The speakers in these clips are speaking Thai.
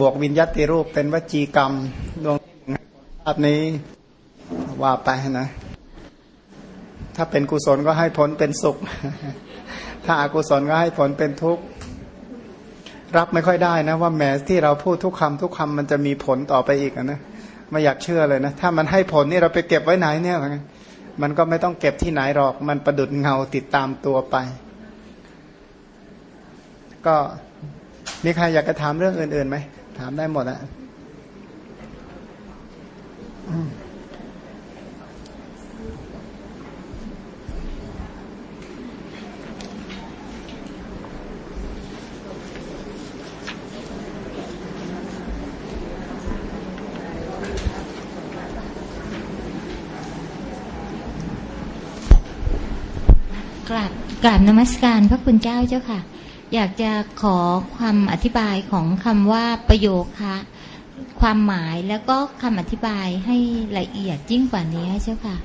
บวกวิญญาติรูปเป็นวจีกรรมดวงชาตินี้ว่าไปนะ ถ้าเป็นกุศลก็ให้ผลเป็นสุข ถ้าอากุศลก็ให้ผลเป็นทุกข์ รับไม่ค่อยได้นะ ว่าแม้ที่เราพูดทุกคำทุกคำมันจะมีผลต่อไปอีกนะไม่อยากเชื่อเลยนะ ถ้ามันให้ผลนี่เราไปเก็บไว้ไหนเนี่ยมันก็ไม่ต้องเก็บที่ไหนหรอก มันประดุดเงาติดตามตัวไป ก็มีใครอยากจะถามเรื่องอื่นๆไหม ถามได้หมดอะกราบกราบนมัสการพระคุณเจ้าเจ้าค่ะ อยากจะขอความอธิบายของคำว่าประโยคะความหมายแล้วก็คำอธิบายให้ละเอียดยิ่งกว่านี้เจ้าค่ะ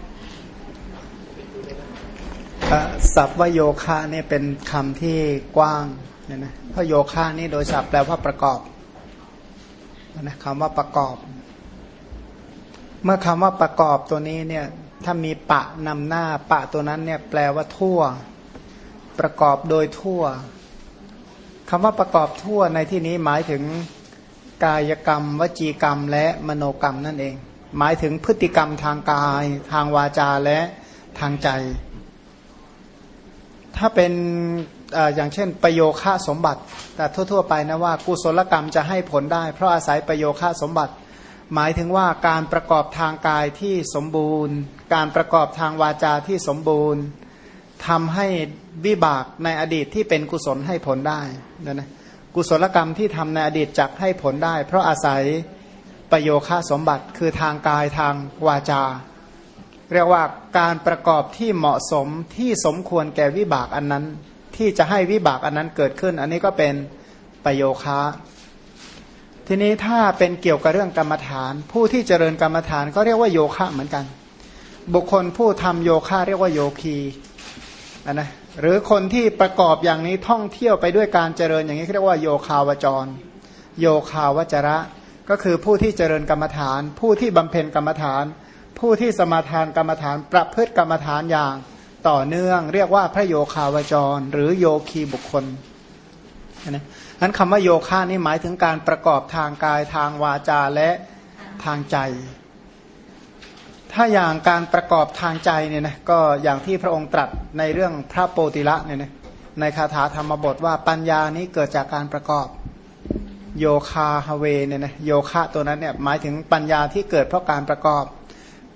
ศัพท์ว่าโยคะเนี่ยเป็นคำที่กว้างเนี่ยนะเพราะโยคะนี่โดยศัพท์แปลว่าประกอบนะคำว่าประกอบ เมื่อคำว่าประกอบตัวนี้เนี่ยถ้ามีปะนำหน้าปะตัวนั้นเนี่ยแปลว่าทั่ว ประกอบโดยทั่ว คำว่าประกอบทั่วในที่นี้หมายถึงกายกรรม วจีกรรม และมโนกรรมนั่นเอง หมายถึงพฤติกรรมทางกาย ทางวาจาและทางใจ ถ้าเป็นอย่างเช่น ประโยค่าสมบัติ แต่ทั่ว ๆ ไปนะว่ากุศลกรรมจะให้ผลได้ เพราะอาศัยประโยค่าสมบัติ หมายถึงว่าการประกอบทางกายที่สมบูรณ์ การประกอบทางวาจาที่สมบูรณ์ ทำให้วิบากในอดีตที่เป็นกุศลให้ผลได้นะนะกุศลกรรมที่ทำในอดีตจักให้ผลได้ เพราะอาศัยประโยค่าสมบัติคือทางกายทางวาจา เรียกว่าการประกอบที่เหมาะสมที่สมควรแก่วิบากอันนั้น ที่จะให้วิบากอันนั้นเกิดขึ้น อันนี้ก็เป็นประโยคะทีนี้ถ้าเป็นเกี่ยวกับเรื่องกรรมฐาน ผู้ที่เจริญกรรมฐานก็เรียกว่าโยคะเหมือนกัน บุคคลผู้ทำโยคะเรียกว่าโยคี นนะหรือคนที่ประกอบอย่างนี้ท่องเที่ยวไปด้วยการเจริญอย่างนี้เรียกว่าโยคาวจร โยคาวจระ ก็คือผู้ที่เจริญกรรมฐาน ผู้ที่บำเพ็ญกรรมฐาน ผู้ที่สมาทานกรรมฐาน ประพฤติกรรมฐานอย่างต่อเนื่อง เรียกว่าพระโยคาวจร หรือโยคีบุคคลนะนั้นคำว่าโยคะนี่หมายถึงการประกอบทางกายทางวาจาและทางใจ ถ้าอย่างการประกอบทางใจเนี่ยนะก็อย่างที่พระองค์ตรัสในเรื่องพระโปติละเนี่ยนะในคาถาธรรมบทว่าปัญญานี้เกิดจากการประกอบโยคาฮเวเนี่ยนะโยคะตัวนั้นเนี่ยหมายถึงปัญญาที่เกิดเพราะการประกอบ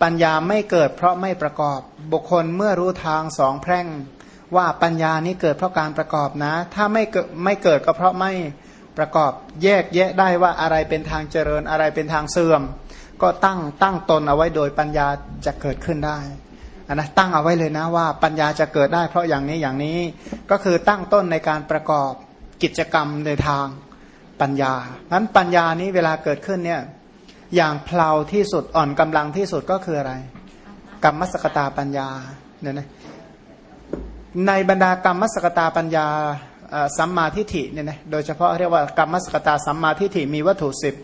ปัญญาไม่เกิดเพราะไม่ประกอบ บุคคลเมื่อรู้ทางสองแพร่ง ว่าปัญญานี้เกิดเพราะการประกอบนะ ถ้าไม่เกิดไม่เกิดก็เพราะไม่ประกอบแยกแยะได้ว่าอะไรเป็นทางเจริญอะไรเป็นทางเสื่อม ก็ตั้งตั้งตนเอาไว้โดยปัญญาจะเกิดขึ้นได้นนะตั้งเอาไว้เลยนะว่าปัญญาจะเกิดได้เพราะอย่างนี้อย่างนี้ก็คือตั้งต้นในการประกอบกิจกรรมในทางปัญญานั้นปัญญานี้เวลาเกิดขึ้นเนี่ยอย่างเพลาที่สุดอ่อนกำลังที่สุดก็คืออะไร กรรมสกตาปัญญาเนี่ยนะในบรรดากรรมสกตาปัญญาสัมมาทิฏฐิเนี่ยนะโดยเฉพาะเรียกว่ากรรมสกตาสัมมาทิฏฐิมีวัตถุสิบ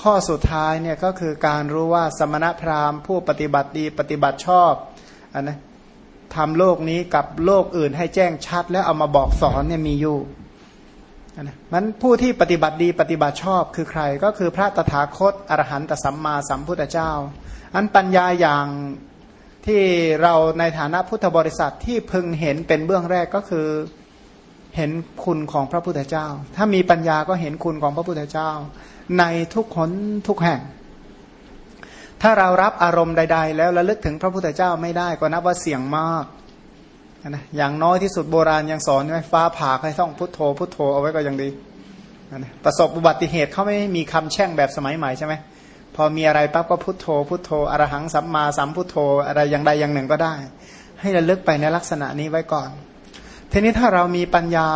ข้อสุดท้ายเนี่ยก็คือการรู้ว่าสมณพราหมณ์ ผู้ปฏิบัติดีปฏิบัติชอบอันนะทำโลกนี้กับโลกอื่นให้แจ้งชัด แล้วเอามาบอกสอนเนี่ยมีอยู่นะมันผู้ที่ปฏิบัติดีปฏิบัติชอบคือใคร ก็คือพระตถาคตอรหันตสัมมาสัมพุทธเจ้า อันปัญญาอย่างที่เราในฐานะพุทธบริษัทที่พึงเห็นเป็นเบื้องแรกก็คือ เห็นคุณของพระพุทธเจ้า ถ้ามีปัญญาก็เห็นคุณของพระพุทธเจ้า ในทุกคนทุกแห่ง ถ้าเรารับอารมณ์ใด ๆ แล้วระลึกถึงพระพุทธเจ้าไม่ได้ก็นับว่าเสี่ยงมากนะอย่างน้อยที่สุดโบราณยังสอนใช่ไหมฟ้าผ่าให้ต้องพุทโธพุทโธเอาไว้ก็ยังดีนะประสบอุบัติเหตุเขาไม่มีคำแช่งแบบสมัยใหม่ใช่ไหมพอมีอะไรปั๊บก็พุทโธพุทโธอรหังสัมมาสัมพุทโธอะไรอย่างใดอย่างหนึ่งก็ได้ ให้ระลึกไปในลักษณะนี้ไว้ก่อน ทีนี้ถ้าเรามีปัญญา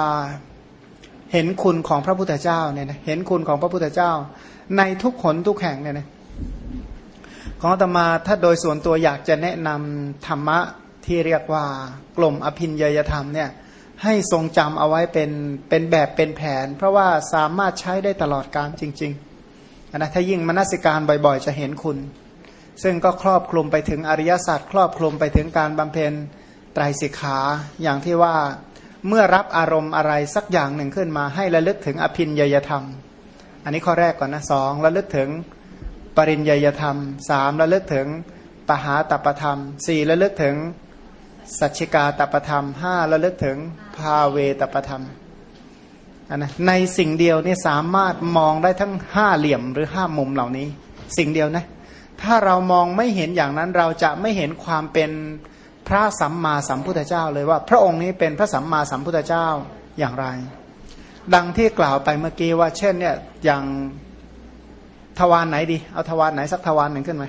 เห็นคุณของพระพุทธเจ้าเนี่ยนะเห็นคุณของพระพุทธเจ้า ในทุกขนทุกแห่งเนี่ยนะของตมาถ้าโดยส่วนตัวอยากจะแนะนำธรรมะที่เรียกว่ากลุ่มอภินยยธรรมเนี่ยให้ทรงจำเอาไว้เป็นเป็นแบบเป็นแผน เพราะว่าสามารถใช้ได้ตลอดการจริงๆนะถ้ายิ่งมนสิการบ่อยๆ จะเห็นคุณ ซึ่งก็ครอบคลุมไปถึงอริยศาสัจครอบคลุมไปถึงการบำเพ็ญ ไตรสิกขาอย่างที่ว่าเมื่อรับอารมณ์อะไรสักอย่างหนึ่งขึ้นมา ให้ระลึกถึงอภินยยธรรม อันนี้ข้อแรกก่อนนะสองระลึกถึงปริญญยธรรมสามระลึกถึงปหาตปธรรมสี่ระลึกถึงสัจชิกาตปธรรมห้าระลึกถึงภาเวตปธรรมอันนะในสิ่งเดียวนี่สามารถมองได้ทั้งห้าเหลี่ยมหรือห้ามุมเหล่านี้ สิ่งเดียวนะ ถ้าเรามองไม่เห็นอย่างนั้นเราจะไม่เห็นความเป็น พระสัมมาสัมพุทธเจ้าเลยว่า พระองค์นี้เป็นพระสัมมาสัมพุทธเจ้าอย่างไร ดังที่กล่าวไปเมื่อกี้ว่า เช่นเนี่ยอย่างทวารไหนดี เอาทวารไหนสักทวารหนึ่งขึ้นไหม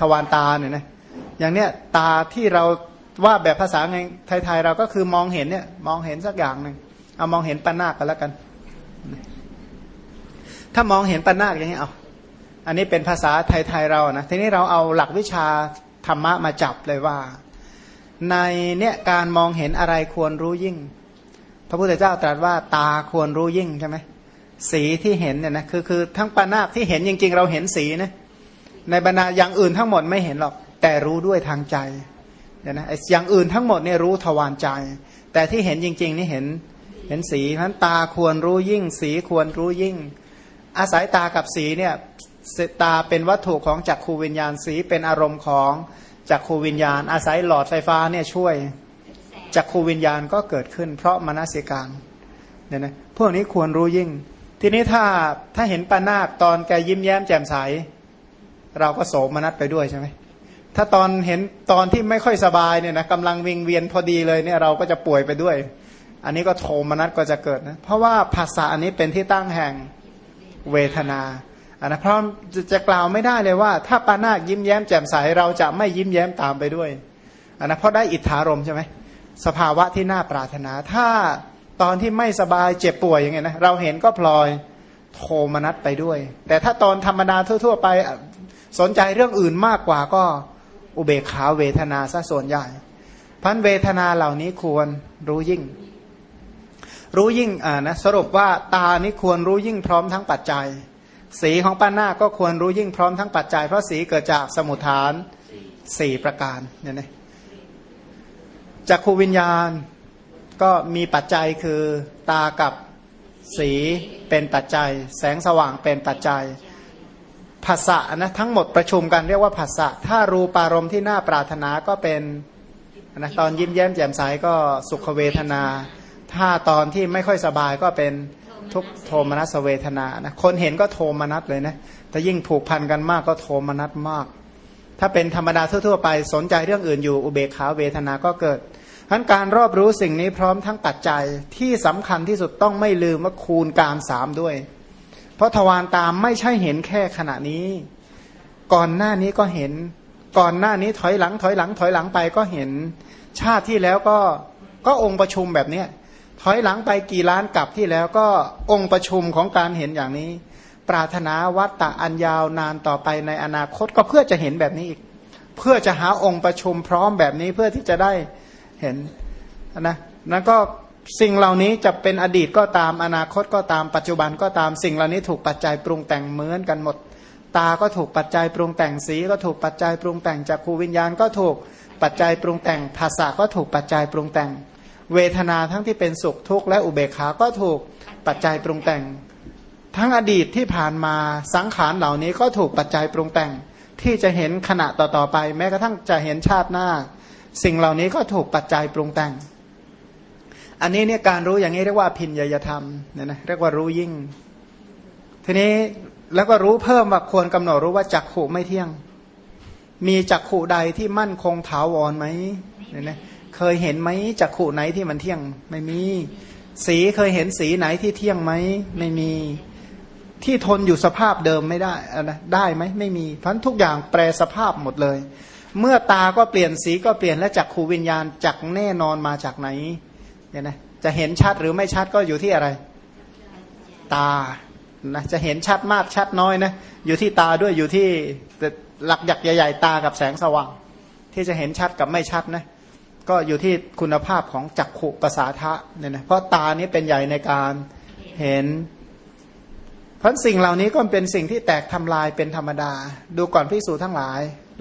ทวารตาเนี่ยนะอย่างเนี้ยตาที่เราว่าแบบภาษาไงไทยๆเราก็คือมองเห็นเนี่ยมองเห็นสักอย่างหนึ่งเอามองเห็นปนาคกันแล้วกัน ถ้ามองเห็นปนาคอย่างนี้เอาอันนี้เป็นภาษาไทยๆเรานะทีนี้เราเอาหลักวิชาธรรมะมาจับเลยว่า ในเนี่ยการมองเห็นอะไรควรรู้ยิ่ง พระพุทธเจ้าตรัสว่าตาควรรู้ยิ่งใช่ไหมสีที่เห็นเนี่ยนะคือคือทั้งปานาคที่เห็นจริง ๆ เราเห็นสีนะในบรรดาอย่างอื่นทั้งหมดไม่เห็นหรอก แต่รู้ด้วยทางใจเนี่ยนะอย่างอื่นทั้งหมดเนี่ยรู้ทวารใจ แต่ที่เห็นจริง ๆ นี่เห็นเห็นสีเพราะตาควรรู้ยิ่ง สีควรรู้ยิ่ง อาศัยตากับสีเนี่ยตาเป็นวัตถุของจักขูวิญญาณสีเป็นอารมณ์ของ จักขูวิญญาณ อาศัยหลอดไฟฟ้าเนี่ยช่วยจักขูวิญญาณก็เกิดขึ้น เพราะมนสิการเนี่ยนะพวกนี้ควรรู้ยิ่ง ทีนี้ถ้าถ้าเห็นปานาคตอนแกยิ้มแย้มแจ่มใส เราก็โสมนัสไปด้วยใช่ไหมถ้าตอนเห็นตอนที่ไม่ค่อยสบายเนี่ยนะกำลังวิงเวียนพอดีเลยเนี่ยเราก็จะป่วยไปด้วย อันนี้ก็โทมนัสก็จะเกิดนะเพราะว่าภาษาอันนี้เป็นที่ตั้งแห่งเวทนา อันนะเพราะจะกล่าวไม่ได้เลยว่า ถ้าปานาคยิ้มแย้มแจ่มใสเราจะไม่ยิ้มแย้มตามไปด้วยอันนะเพราะได้อิทธารมใช่ไหมสภาวะที่น่าปรารถนา ถ้าตอนที่ไม่สบายเจ็บป่วยอย่างเงี้ยนะเราเห็นก็พลอยโทมนัสไปด้วย แต่ถ้าตอนธรรมดาทั่ว ๆ ไปสนใจเรื่องอื่นมากกว่าก็อุเบกขาเวทนาซะส่วนใหญ่พันเวทนาเหล่านี้ควรรู้ยิ่ง รู้ยิ่งอ่านะสรุปว่าตานี้ควรรู้ยิ่งพร้อมทั้งปัจจัย สีของป้านาก็ควรรู้ยิ่งพร้อมทั้งปัจจัยเพราะสีเกิดจากสมุทฐานสี่ประการเนี่ยนะจักขูวิญญาณก็มีปัจจัยคือตากับสีเป็นปัจจัย แสงสว่างเป็นปัจจัยภาษะนะทั้งหมดประชุมกันเรียกว่าภาษะถ้ารูปารมณ์ที่น่าปรารถนาก็เป็นนะตอนยิ้มแย้มแจ่มใสก็สุขเวทนา ถ้าตอนที่ไม่ค่อยสบายก็เป็น ทุกโทมนัสเวทนานะคนเห็นก็โทมนัสเลยนะแต่ยิ่งผูกพันกันมากก็โทมนัสมาก ถ้าเป็นธรรมดาทั่วๆไปสนใจเรื่องอื่นอยู่อุเบกขาเวทนาก็เกิดทั้นการรอบรู้สิ่งนี้พร้อมทั้งปัจจัยที่สำคัญที่สุดต้องไม่ลืมว่าคูณการสามด้วย เพราะทวารตามไม่ใช่เห็นแค่ขณะนี้ ก่อนหน้านี้ก็เห็น ก่อนหน้านี้ถอยหลังถอยหลังถอยหลังไปก็เห็น ชาติที่แล้วก็ก็องค์ประชุมแบบเนี้ย ถอยหลังไปกี่ล้านกลับที่แล้วก็องค์ประชุมของการเห็นอย่างนี้ ปรารถนาวัตตะอันยาวนานต่อไปในอนาคตก็เพื่อจะเห็นแบบนี้อีก เพื่อจะหาองค์ประชุมพร้อมแบบนี้เพื่อที่จะได้เห็นนะนั่นก็สิ่งเหล่านี้จะเป็นอดีตก็ตามอนาคตก็ตามปัจจุบันก็ตามสิ่งเหล่านี้ถูกปัจจัยปรุงแต่งเหมือนกันหมด ตาก็ถูกปัจจัยปรุงแต่งสี ก็ถูกปัจจัยปรุงแต่งจากขูวิญญาณก็ถูกปัจจัยปรุงแต่งภาษาก็ถูกปัจจัยปรุงแต่ง เวทนาทั้งที่เป็นสุขทุกข์และอุเบกขาก็ถูกปัจจัยปรุงแต่ง ทั้งอดีตที่ผ่านมาสังขารเหล่านี้ก็ถูกปัจจัยปรุงแต่ง ที่จะเห็นขณะต่อๆไป แม้กระทั่งจะเห็นชาติหน้า สิ่งเหล่านี้ก็ถูกปัจจัยปรุงแต่ง อันนี้เนี่ยการรู้อย่างนี้เรียกว่าพินยยธรรมเนี่ยนะเรียกว่ารู้ยิ่ง ทีนี้แล้วก็รู้เพิ่มว่าควรกำหนดรู้ว่าจักขู่ไม่เที่ยง มีจักขู่ใดที่มั่นคงถาวรไหมเนี่ยนะ เคยเห็นไหมจักขู่ไหนที่มันเที่ยง ไม่มี สีเคยเห็นสีไหนที่เที่ยงไหมไม่มี ที่ทนอยู่สภาพเดิมไม่ได้นะได้ไหมไม่มีเพราะทุกอย่างแปรสภาพหมดเลย เมื่อตาก็เปลี่ยนสีก็เปลี่ยนและจักขูวิญญาณจักแน่นอนมาจากไหนเนี่ยนะจะเห็นชัดหรือไม่ชัดก็อยู่ที่อะไร ตานะจะเห็นชัดมากชัดน้อยนะอยู่ที่ตาด้วยอยู่ที่หลักหยักใหญ่ๆตากับแสงสว่าง ที่จะเห็นชัดกับไม่ชัดนะ ก็อยู่ที่คุณภาพของจักขุประสาทะเนี่ยนะเพราะตานี้เป็นใหญ่ในการเห็นเพราะสิ่งเหล่านี้ก็เป็นสิ่งที่แตกทำลายเป็นธรรมดา ดูก่อนพิสูจทั้งหลาย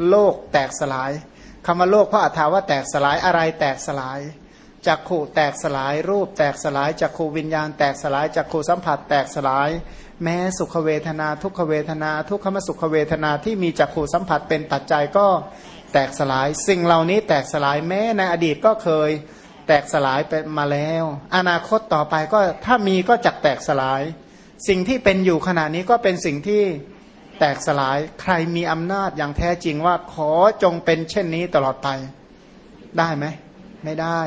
โลกแตกสลายคำว่าโลกพระอัฏฐาว่าแตกสลายอะไรแตกสลายจักขู่แตกสลายรูปแตกสลายจักขูวิญญาณแตกสลายจักขูสัมผัสแตกสลาย แม้สุขเวทนา ทุกขเวทนา ทุกขมสุขเวทนาที่มีจักขูสัมผัสเป็นปัจจัยก็ แตกสลาย สิ่งเหล่านี้แตกสลายแม้ในอดีตก็เคยแตกสลายไปมาแล้ว อนาคตต่อไปก็ถ้ามีก็จักแตกสลาย สิ่งที่เป็นอยู่ขณะนี้ก็เป็นสิ่งที่แตกสลายใครมีอำนาจอย่างแท้จริงว่าขอจงเป็นเช่นนี้ตลอดไป ได้ไหมไม่ได้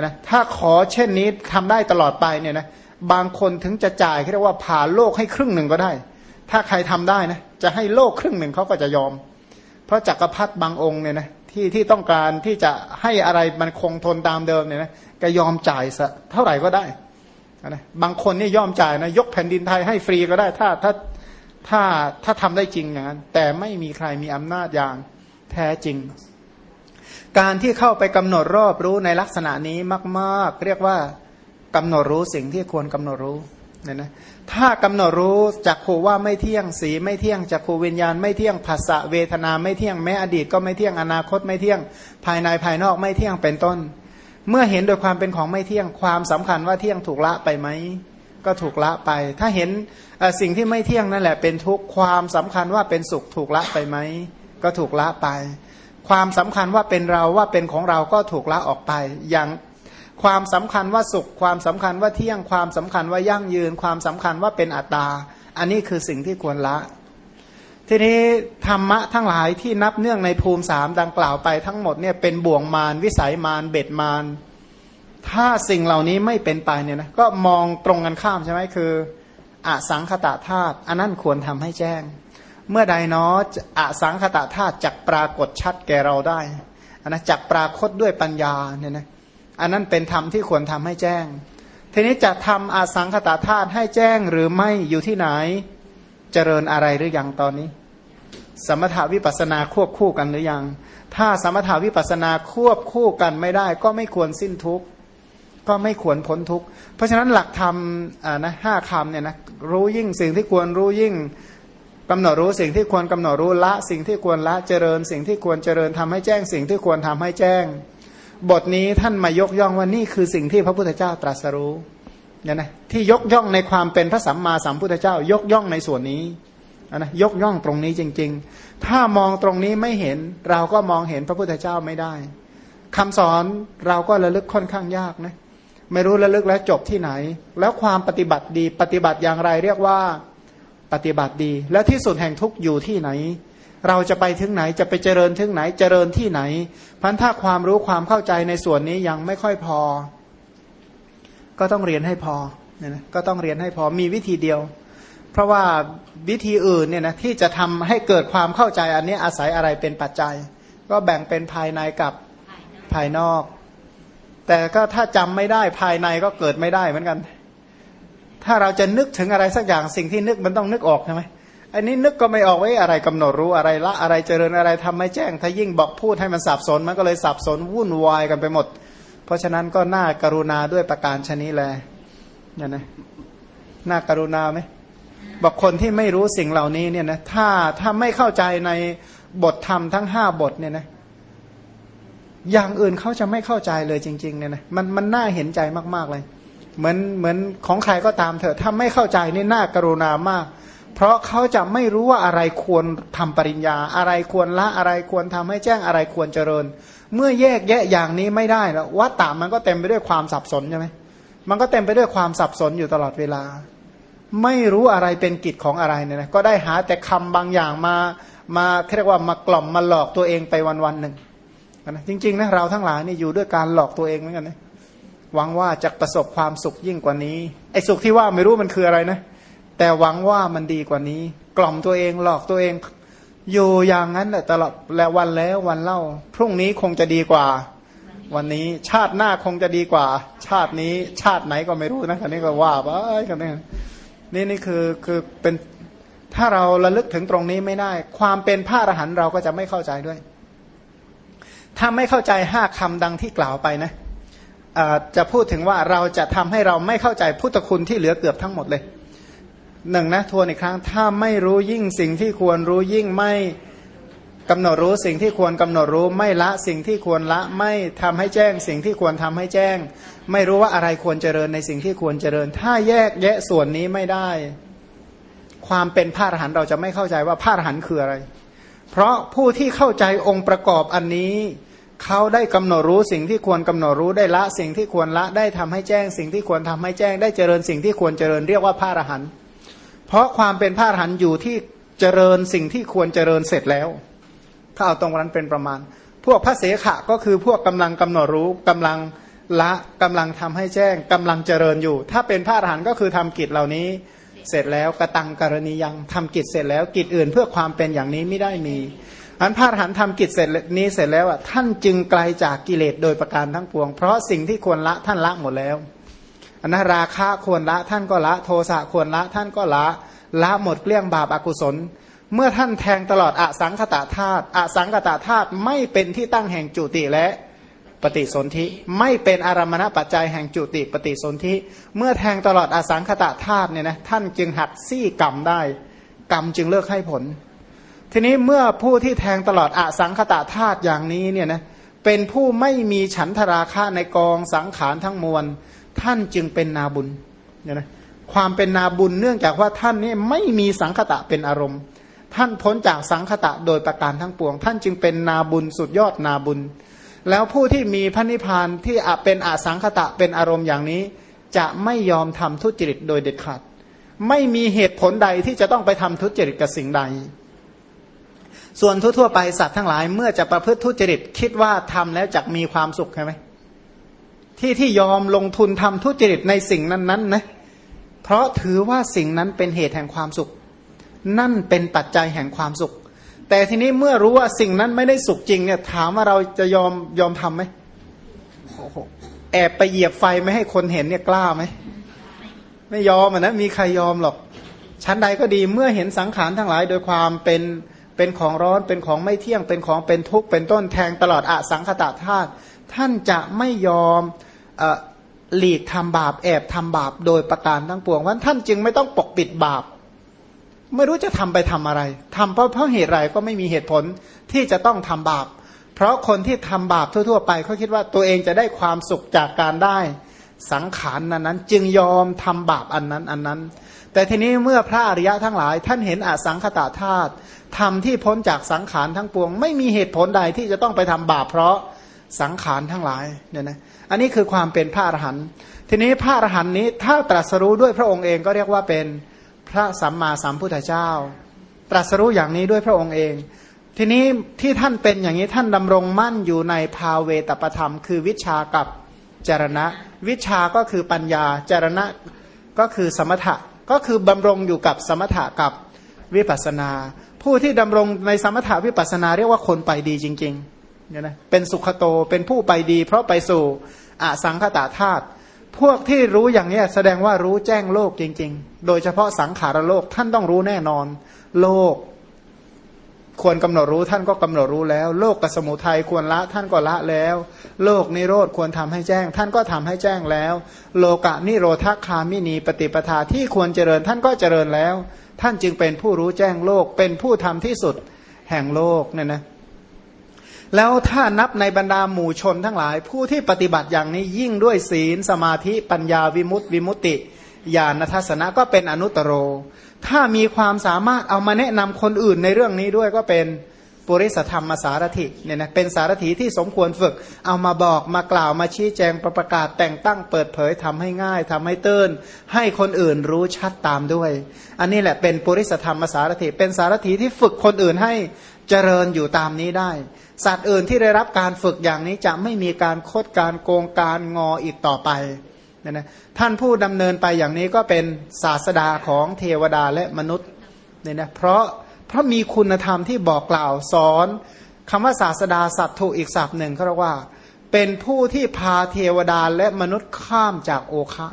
นะถ้าขอเช่นนี้ทำได้ตลอดไปเนี่ยนะบางคนถึงจะจ่ายเรียกว่าผ่าโลกให้ครึ่งหนึ่งก็ได้ ถ้าใครทำได้นะจะให้โลกครึ่งหนึ่งเขาก็จะยอม เพราะจักรพรรดิบางองค์เนี่ยนะที่ที่ต้องการที่จะให้อะไรมันคงทนตามเดิมเนี่ยนะก็ยอมจ่ายสเท่าไหร่ก็ได้นะบางคนนี่ยอมจ่ายนะยกแผ่นดินไทยให้ฟรีก็ได้ ถ้าถ้าถ้าถ้าทำได้จริงอย่างนั้นแต่ไม่มีใครมีอำนาจอย่างแท้จริง การที่เข้าไปกำหนดรอบรู้ในลักษณะนี้มาก ๆ เรียกว่ากำหนดรู้สิ่งที่ควรกำหนดรู้ เนี่ยนะถ้ากำหนดรู้จากขูว่าไม่เที่ยงสีไม่เที่ยงจากขูวิญญาณ ไม่เที่ยงภาษะเวทนาไม่เที่ยงแม้อดีตก็ไม่เที่ยงอนาคตไม่เที่ยงภายในภายนอกไม่เที่ยงเป็นต้น เมื่อเห็นโดยความเป็นของไม่เที่ยงความสำคัญว่าเที่ยงถูกละไปไหมก็ถูกละไป ถ้าเห็นสิ่งที่ไม่เที่ยงนั่นแหละเป็นทุกข์ความสำคัญว่าเป็นสุขถูกละไปไหมก็ถูกละไป ความสำคัญว่าเป็นเราว่าเป็นของเราก็ถูกละออกไป อย่าง ความสำคัญว่าสุข ความสำคัญว่าเที่ยงความสำคัญว่ายั่งยืน ความสำคัญว่าเป็นอัตตา อันนี้คือสิ่งที่ควรละ ทีนี้ธรรมะทั้งหลายที่นับเนื่องในภูมิสามดังกล่าวไปทั้งหมดเนี่ยเป็นบ่วงมารวิสัยมารเบ็ดมารถ้าสิ่งเหล่านี้ไม่เป็นไปเนี่ยนะก็มองตรงกันข้ามใช่ไหมคืออสังคตะธาตุอันนั้นควรทำให้แจ้ง เมื่อใดเนาะอสังคตะธาตุจักปรากฏชัดแก่เราได้อันนะจักปรากฏด้วยปัญญาเนี่ยนะ อันนั้นเป็นธรรมที่ควรทำให้แจ้ง ทีนี้จะทำอาสังคตะธาตุให้แจ้งหรือไม่อยู่ที่ไหน เจริญอะไรหรือยังตอนนี้ สมถาวิปัสนาควบคู่กันหรือยัง ถ้าสมถาวิปัสนาควบคู่กันไม่ได้ ก็ไม่ควรสิ้นทุกข์ก็ไม่ควรพ้นทุกข์ เพราะฉะนั้นหลักธรรมอ่านะห้าคำเนี่ยนะรู้ยิ่งสิ่งที่ควรรู้ยิ่งกำหนดรู้สิ่งที่ควรกำหนดรู้ละ สิ่งที่ควรละเจริญ สิ่งที่ควรเจริญทำให้แจ้งสิ่งที่ควรทำให้แจ้ง บทนี้ท่านมายกย่องว่านี่คือสิ่งที่พระพุทธเจ้าตรัสรู้เนี่ยนะที่ยกย่องในความเป็นพระสัมมาสัมพุทธเจ้า ยกย่องในส่วนนี้นะยกย่องตรงนี้จริง ๆ ถ้ามองตรงนี้ไม่เห็นเราก็มองเห็นพระพุทธเจ้าไม่ได้คำสอนเราก็ระลึกค่อนข้างยากนะไม่รู้ระลึกแล้วจบที่ไหน แล้วความปฏิบัติดีปฏิบัติอย่างไรเรียกว่าปฏิบัติดี และที่สุดแห่งทุกอยู่ที่ไหน เราจะไปถึงไหนจะไปเจริญถึงไหนเจริญที่ไหนพันถ้าความรู้ความเข้าใจในส่วนนี้ยังไม่ค่อยพอ ก็ต้องเรียนให้พอเนี่ยนะก็ต้องเรียนให้พอมีวิธีเดียว เพราะว่าวิธีอื่นเนี่ยนะที่จะทำให้เกิดความเข้าใจอันนี้อาศัยอะไรเป็นปัจจัย ก็แบ่งเป็นภายในกับภายนอก แต่ก็ถ้าจำไม่ได้ภายในก็เกิดไม่ได้เหมือนกัน ถ้าเราจะนึกถึงอะไรสักอย่างสิ่งที่นึกมันต้องนึกออกใช่ไหม อันนี้นึกก็ไม่ออกไว้อะไรกำหนดรู้อะไรละอะไรเจริญอะไรทำไม่แจ้ง ถ้ายิ่งบอกพูดให้มันสับสน มันก็เลยสับสนวุ่นวายกันไปหมด เพราะฉะนั้นก็น่ากรุณาด้วยประการชนิดแลเนี่ยนะน่ากรุณาไหมบอกคนที่ไม่รู้สิ่งเหล่านี้เนี่ยนะถ้าถ้าไม่เข้าใจในบทธรรมทั้งห้าบทเนี่ยนะอย่างอื่นเขาจะไม่เข้าใจเลยจริง ๆ เนี่ยนะมันมันน่าเห็นใจมากๆเลย เหมือนเหมือนของใครก็ตามเถอะถ้าไม่เข้าใจนี่น่ากรุณามาก เพราะเขาจะไม่รู้ว่าอะไรควรทำปริญญา อะไรควรละอะไรควรทำให้แจ้งอะไรควรเจริญ เมื่อแยกแยะอย่างนี้ไม่ได้แล้ววัตตามันก็เต็มไปด้วยความสับสนใช่ไหมมันก็เต็มไปด้วยความสับสนอยู่ตลอดเวลา ไม่รู้อะไรเป็นกิจของอะไรเนี่ยนะก็ได้หาแต่คำบางอย่างมามาเรียกว่ามากล่อมมาหลอกตัวเองไปวันวันหนึ่งนะจริงๆนะเราทั้งหลายนี่อยู่ด้วยการหลอกตัวเองเหมือนกันนะหวังว่าจะประสบความสุขยิ่งกว่านี้ไอ้สุขที่ว่าไม่รู้มันคืออะไรนะ แต่หวังว่ามันดีกว่านี้ กล่อมตัวเองหลอกตัวเอง อยู่อย่างนั้นแหละตลอดและวันแล้ววันเล่า พรุ่งนี้คงจะดีกว่า วันนี้ชาติหน้าคงจะดีกว่า ชาตินี้ชาติไหนก็ไม่รู้นะคันนี้ก็ว่าไปกันนี่นี่นี่คือคือเป็นถ้าเราระลึกถึงตรงนี้ไม่ได้ ความเป็นพระอรหันต์เราก็จะไม่เข้าใจด้วย ถ้าไม่เข้าใจห้าคำดังที่กล่าวไปนะจะพูดถึงว่าเราจะทำให้เราไม่เข้าใจพุทธคุณที่เหลือเกือบทั้งหมดเลย หนึ่งนะทวนอีกครั้ง ถ้าไม่รู้ยิ่งสิ่งที่ควรรู้ยิ่งไม่กำหนดรู้สิ่งที่ควรกำหนดรู้ไม่ละสิ่งที่ควรละไม่ทำให้แจ้ง สิ่งที่ควรทำให้แจ้ง ไม่รู้ว่าอะไรควรเจริญในสิ่งที่ควรเจริญ ถ้าแยกแยะส่วนนี้ไม่ได้ ความเป็นพระอรหันต์เราจะไม่เข้าใจว่าพระอรหันต์คืออะไร เพราะผู้ที่เข้าใจองค์ประกอบอันนี้ เขาได้กำหนดรู้สิ่งที่ควรกำหนดรู้ได้ละ สิ่งที่ควรละได้ทำให้แจ้ง สิ่งที่ควรทำให้แจ้ง ได้เจริญสิ่งที่ควรเจริญเรียกว่าพระอรหันต์ ราะความเป็นพระอรหันต์อยู่ที่เจริญสิ่งที่ควรเจริญเสร็จแล้ว ถ้าเอาตรงนั้นเป็นประมาณ พวกพระเสขะก็คือพวกกำลังกำหนดรู้กำลังละกำลังทำให้แจ้งกำลังเจริญอยู่ ถ้าเป็นพระอรหันต์ก็คือทำกิจเหล่านี้เสร็จแล้วกระตังกรณียังทำกิจเสร็จแล้วกิจอื่นเพื่อความเป็นอย่างนี้ไม่ได้มีอันพระอรหันต์ทำกิจเสร็จนี้เสร็จแล้วอะท่านจึงไกลจากกิเลสโดยประการทั้งปวง เพราะสิ่งที่ควรละท่านละหมดแล้ว อันนะราคะควรละท่านก็ละ โทสะควรละท่านก็ละละหมดเกลี้ยงบาปอากุศล เมื่อท่านแทงตลอดอสังขตาธาตุอสังขตาธาตุไม่เป็นที่ตั้งแห่งจุติและปฏิสนธิไม่เป็นอารมณปัจจัยแห่งจุติปฏิสนธิเมื่อแทงตลอดอสังขตาธาตุเนี่ยนะท่านจึงหักซี่กรรมได้ กรรมจึงเลิกให้ผล ทีนี้เมื่อผู้ที่แทงตลอดอสังขตาธาตุอย่างนี้เนี่ยนะเป็นผู้ไม่มีฉันทราคะในกองสังขารทั้งมวล ท่านจึงเป็นนาบุญเนี่ยนะความเป็นนาบุญเนื่องจากว่าท่านนี่ไม่มีสังคตะเป็นอารมณ์ ท่านพ้นจากสังคตะโดยประการทั้งปวง ท่านจึงเป็นนาบุญสุดยอดนาบุญ แล้วผู้ที่มีพระนิพพานที่เป็นอสังคตะเป็นอารมณ์อย่างนี้ จะไม่ยอมทำทุจริตโดยเด็ดขาดไม่มีเหตุผลใดที่จะต้องไปทำทุจริตกับสิ่งใด ส่วนทั่วๆไปสัตว์ทั้งหลายเมื่อจะประพฤติทุจริตคิดว่าทำแล้วจะมีความสุขใช่ไหม ที่ที่ยอมลงทุนทำทุจริตในสิ่งนั้นๆนะเพราะถือว่าสิ่งนั้นเป็นเหตุแห่งความสุข นั่นเป็นปัจจัยแห่งความสุข แต่ทีนี้เมื่อรู้ว่าสิ่งนั้นไม่ได้สุขจริงเนี่ย ถามว่าเราจะยอมยอมทำไหมแอบไปเหยียบไฟไม่ให้คนเห็นเนี่ยกล้าไหมไม่ยอมอะนะมีใครยอมหรอกชั้นใดก็ดีเมื่อเห็นสังขารทั้งหลายโดยความเป็นเป็นของร้อนเป็นของไม่เที่ยงเป็นของเป็นทุกข์เป็นต้นแทงตลอดอสังขตาธาตุท่านจะไม่ยอม หลีกทำบาปแอบทำบาปโดยประการทั้งปวงว่าท่านจึงไม่ต้องปกปิดบาป ไม่รู้จะทำไปทำอะไรทำเพราะเพราะเหตุไรก็ไม่มีเหตุผลที่จะต้องทำบาป เพราะคนที่ทำบาปทั่ว ๆ ไปเขาคิดว่าตัวเองจะได้ความสุขจากการได้สังขารนั้นนั้น จึงยอมทำบาปอันนั้นอันนั้น แต่ทีนี้เมื่อพระอริยะทั้งหลาย ท่านเห็นอสังขตาธาตุทำที่พ้นจากสังขารทั้งปวง ไม่มีเหตุผลใดที่จะต้องไปทำบาปเพราะ สังขารทั้งหลายเนี่ยนะอันนี้คือความเป็นพระอรหันต์ทีนี้พระอรหันต์นี้ถ้าตรัสรู้ด้วยพระองค์เองก็เรียกว่าเป็นพระสัมมาสัมพุทธเจ้า ตรัสรู้อย่างนี้ด้วยพระองค์เอง ทีนี้ที่ท่านเป็นอย่างนี้ท่านดำรงมั่นอยู่ในภาเวตประธรรม คือวิชากับจารณะ วิชาก็คือปัญญาจารณะก็คือสมถะก็คือบำรงอยู่กับสมถะกับวิปัสนา ผู้ที่ดำรงในสมถาวิปัสนาเรียกว่าคนไปดีจริง ๆ เนี่ยนะเป็นสุขโตเป็นผู้ไปดี เพราะไปสู่อสังขตาธาตุพวกที่รู้อย่างนี้แสดงว่ารู้แจ้งโลกจริง ๆ โดยเฉพาะสังขารโลกท่านต้องรู้แน่นอน โลก ควรกำหนดรู้ท่านก็กำหนดรู้แล้ว โลกกับสมุทัยควรละท่านก็ละแล้ว โลกนิโรธควรทำให้แจ้ง ท่านก็ทำให้แจ้งแล้ว โลกะนิโรธคามินีปฏิปทาที่ควรเจริญท่านก็เจริญแล้ว ท่านจึงเป็นผู้รู้แจ้งโลกเป็นผู้ทำที่สุดแห่งโลกเนี่ยนะ แล้วถ้านับในบรรดาหมู่ชนทั้งหลาย ผู้ที่ปฏิบัติอย่างนี้ยิ่งด้วยศีล สมาธิปัญญาวิมุตติวิมุตติญาณทัศนะก็เป็นอนุตตรโร ถ้ามีความสามารถเอามาแนะนำคนอื่นในเรื่องนี้ด้วยก็เป็นปุริสธรรมสารถิเนี่ยนะเป็นสารถีที่สมควรฝึก เอามาบอกมากล่าวมาชี้แจงประประกาศแต่งตั้งเปิดเผยทำให้ง่ายทำให้เตื้นให้คนอื่นรู้ชัดตามด้วย อันนี้แหละเป็นปุริสธรรมสารถิเป็นสารถีที่ฝึกคนอื่นให้ เจริญอยู่ตามนี้ได้ สัตว์อื่นที่ได้รับการฝึกอย่างนี้จะไม่มีการโคดการโกงการงออีกต่อไปนี่นะท่านผู้ดำเนินไปอย่างนี้ก็เป็นศาสดาของเทวดาและมนุษย์เนี่ยนะเพราะเพราะมีคุณธรรมที่บอกกล่าวสอนคำว่าศาสดาสัตว์ถูกอีกศัพท์หนึ่งเขาเรียกว่า เป็นผู้ที่พาเทวดาและมนุษย์ข้ามจากโอคะ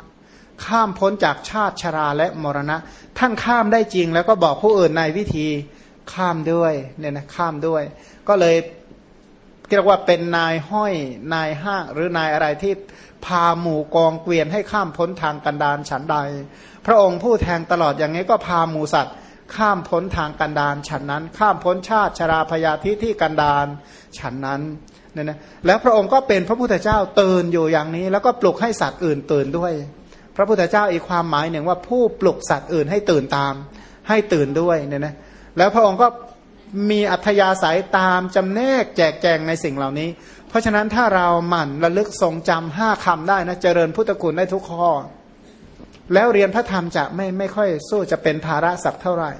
ข้ามพ้นจากชาติชราและมรณะ ท่านข้ามได้จริงแล้วก็บอกผู้อื่นในวิธี ข้ามด้วยเนี่ยนะข้ามด้วย ก็เลยเรียกว่าเป็นนายห้อยนายห้างหรือนายอะไรที่พาหมู่กองเกวียนให้ข้ามพ้นทางกันดารฉันใด พระองค์ผู้แทงตลอดอย่างนี้ก็พาหมูสัตว์ข้ามพ้นทางกันดารฉันนั้น ข้ามพ้นชาติชราพยาธิที่กันดารฉันนั้นเนี่ยนะแล้วพระองค์ก็เป็นพระพุทธเจ้าตื่นอยู่อย่างนี้ แล้วก็ปลุกให้สัตว์อื่นตื่นด้วย พระพุทธเจ้าอีกความหมายหนึ่งว่าผู้ปลุกสัตว์อื่นให้ตื่นตาม ให้ตื่นด้วยเนี่ยนะ แล้วพระองค์ก็มีอัธยาศัยตามจำแนกแจกแจงในสิ่งเหล่านี้ เพราะฉะนั้นถ้าเราหมั่นระลึกทรงจำห้าคำได้นะ เจริญพุทธคุณได้ทุกข้อ แล้วเรียนพระธรรมจะไม่ไม่ค่อยสู้จะเป็นภาระสักเท่าไหร่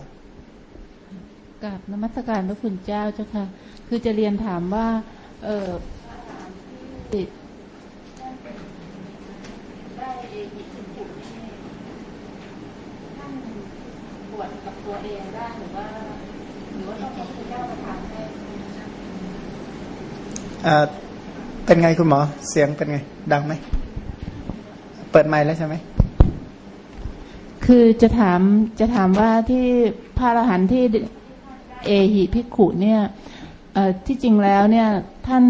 กับนมัสการพระคุณเจ้าเจ้าค่ะ คือจะเรียนถามว่า เออติดบวชกับตัวเองได้หรือว่า หรือว่าต้องพระพุทธเจ้าประทานให้ เอ่อเป็นไงคุณหมอ เสียงเป็นไง ดังไหม เปิดไมค์แล้วใช่ไหม คือจะถามจะถามว่าที่พระอรหันต์ที่เอหิภิกขุเนี่ยเอ่อที่จริงแล้วเนี่ยท่าน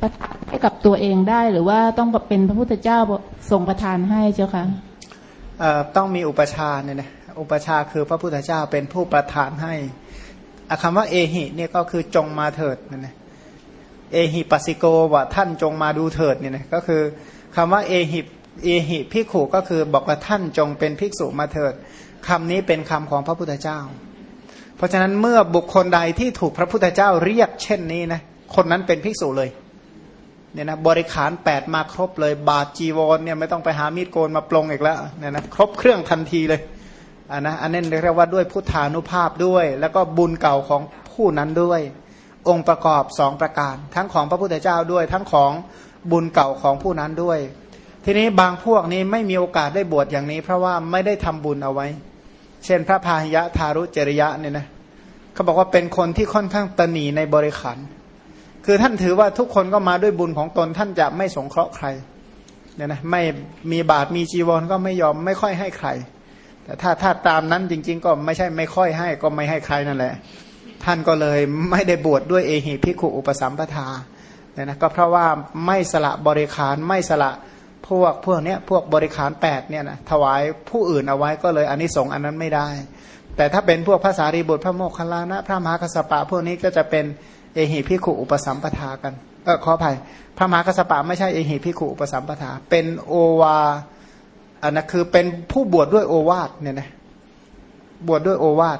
ประทานให้กับตัวเองได้ หรือว่าต้องเป็นพระพุทธเจ้าทรงประทานให้เจ้าค่ะเอ่อต้องมีอุปชาเนี่ยนะอุปชาคือพระพุทธเจ้าเป็นผู้ประทานให้อะคำว่าเอหิเนี่ยก็คือจงมาเถิดเนี่ยนะ เอหิปัสสิโกว่าท่านจงมาดูเถิดเนี่ยนะก็คือคำว่าเอหิเอหิภิกขุก็คือบอกว่าท่านจงเป็นภิกษุมาเถิดคำนี้เป็นคำของพระพุทธเจ้า เพราะฉะนั้นเมื่อบุคคลใดที่ถูกพระพุทธเจ้าเรียกเช่นนี้นะคนนั้นเป็นภิกษุเลยเนี่ยนะบริขารแปดมาครบเลย บาทจีวรเนี่ยไม่ต้องไปหามีดโกนมาปลงอีกแล้วเนี่ยนะครบเครื่องทันทีเลยอันนะอันนี้เรียกว่าด้วยพุทธานุภาพด้วย แล้วก็บุญเก่าของผู้นั้นด้วย องค์ประกอบสองประการ ทั้งของพระพุทธเจ้าด้วย ทั้งของบุญเก่าของผู้นั้นด้วย ทีนี้บางพวกนี้ไม่มีโอกาสได้บวชอย่างนี้ เพราะว่าไม่ได้ทำบุญเอาไว้ เช่น พระพาหิยะทารุจริยะเนี่ยนะเขาบอกว่าเป็นคนที่ค่อนข้างตนีในบริขารคือท่านถือว่าทุกคนก็มาด้วยบุญของตนท่านจะไม่สงเคราะห์ใครเนี่ยนะไม่มีบาตรมีจีวรก็ไม่ยอมไม่ค่อยให้ใคร แต่ถ้าถ้าตามนั้นจริง ๆ ก็ไม่ใช่ไม่ค่อยให้ก็ไม่ให้ใครนั่นแหละ ท่านก็เลยไม่ได้บวชดด้วยเอหิพิขุอุปสัมปทาเนี่ยนะก็เพราะว่าไม่สละบริขารไม่สละพวกพวกเนี้ยพวกบริขารแปดเนี่ยนะถวายผู้อื่นเอาไว้ก็เลยอันนี้สงอันนั้นไม่ได้ แต่ถ้าเป็นพวกภาษารีบุตรพระโมคคัลลานะ พระมหากัสสปะ พวกนี้ก็จะเป็นเอหิพิขุอุปสัมปทากันเออขออภัยพระมหากัสสปะไม่ใช่เอหิพิขุอุปสัมปทา เป็นโอวาอันนั้นคือเป็นผู้บวชดด้วยโอวาทเนี่ยนะบวชดด้วยโอวาท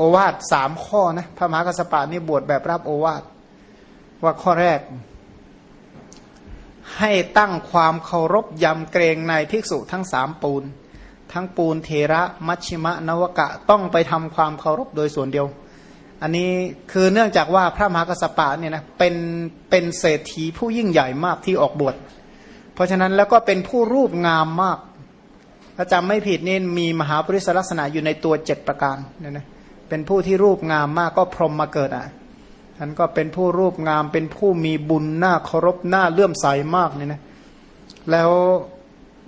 โอวาทสามข้อนะพระมหากัสปะนี่บวชแบบรับโอวาทว่าข้อแรก ให้ตั้งความเคารพยำเกรงในภิกษุทั้งสามปูน ทั้งปูนเทระมัชชิมะนวกะต้องไปทำความเคารพโดยส่วนเดียว อันนี้คือเนื่องจากว่าพระมหากัสสปะเนี่ยนะเป็นเป็นเศรษฐีผู้ยิ่งใหญ่มากที่ออกบวชเพราะฉะนั้นแล้วก็เป็นผู้รูปงามมากถ้าจำไม่ผิดนี่มีมหาปริศลักษณะอยู่ในตัวเจ็ดประการเนี่ยนะ เป็นผู้ที่รูปงามมากก็พรหมมาเกิดอะท่านก็เป็นผู้รูปงามเป็นผู้มีบุญหน้าเคารพหน้าเลื่อมใสมากเนี่ยนะแล้ว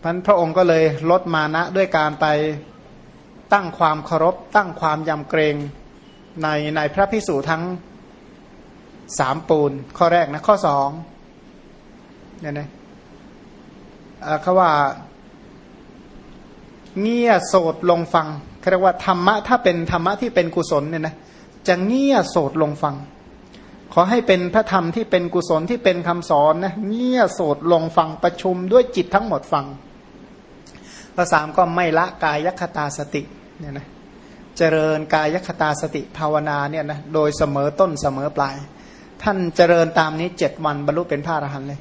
พันพระองค์ก็เลยลดมานะด้วยการไปตั้งความเคารพ ตั้งความยำเกรงในในพระพิสุทั้งสามปูน ข้อแรกนะ ข้อสองเนี่ยนะเขาว่า เงี่ยโสดลงฟัง เขาเรียกว่าธรรมะถ้าเป็นธรรมะที่เป็นกุศลเนี่ยนะจะเงี่ยโสดลงฟัง ขอให้เป็นพระธรรมที่เป็นกุศลที่เป็นคำสอนนะเงี่ยโสดลงฟังประชุมด้วยจิตทั้งหมดฟังข้อสามก็ไม่ละกายคตาสติเนี่ยนะเจริญกายคตาสติภาวนาเนี่ยนะโดยเสมอต้นเสมอปลาย ท่านเจริญตามนี้เจ็ดวันบรรลุเป็นพระอรหันต์เลย